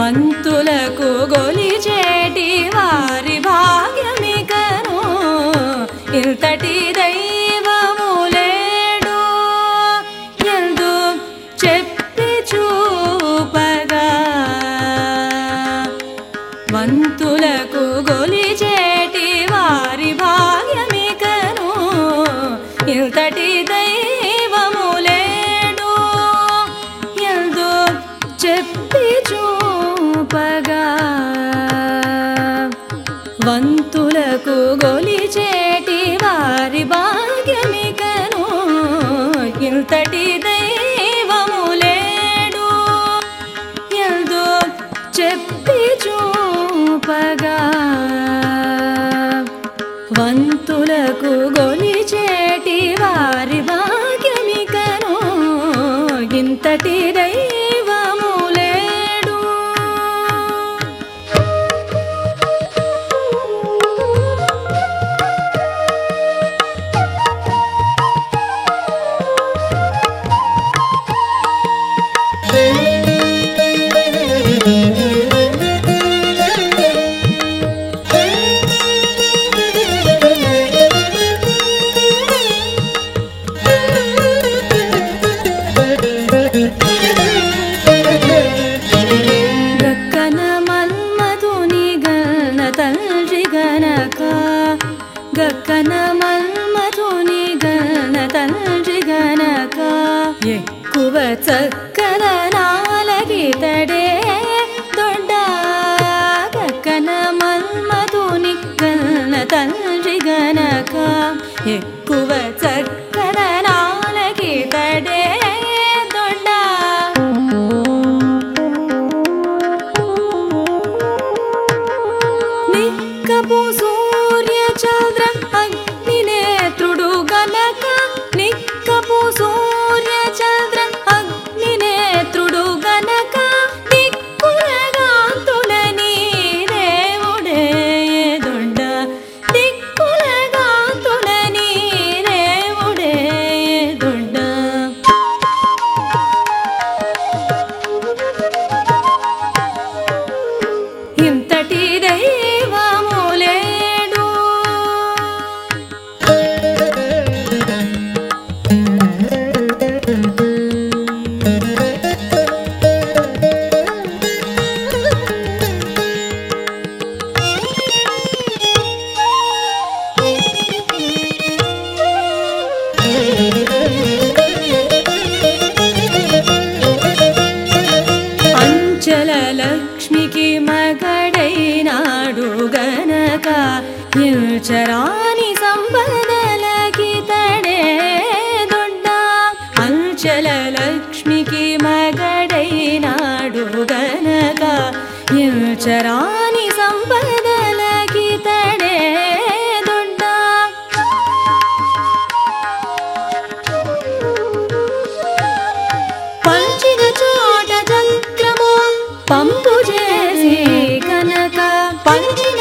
వంతులకు గొలిచేటి వారి భాగ్యమికను ఇంతటి వంతులకు గొలిచేటి వారి భాగ్యమికను. ఇంతటి దైవము లేడు. ఎందు చెప్పి చూపగా ఎక్కువ చక్కన నాలగితడే దొడ్డ గక్కన మన్మధుని గణ తండ్రి గనక ఎక్కువ ఇల్చరాని సంపదలకి తడే దొడ్డ అంచల లక్ష్మికి మగడైనాడు గనక ఇల్చరాని సంపదలకి తడే దొడ్డ పంచిన చోట చక్రము పంపు చేసి కనుక పంచిన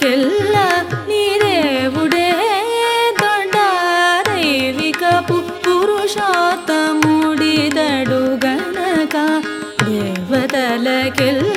ಜಗಕ್ಕೆಲ್ಲ ನೀರೇ ಉಡೇ ದೊಡ್ಡ ಪುರುಷೋತ್ತ ಮೂಡಿದಡು ಗಣಕ ದೇವತಲಕೆಲ್ಲ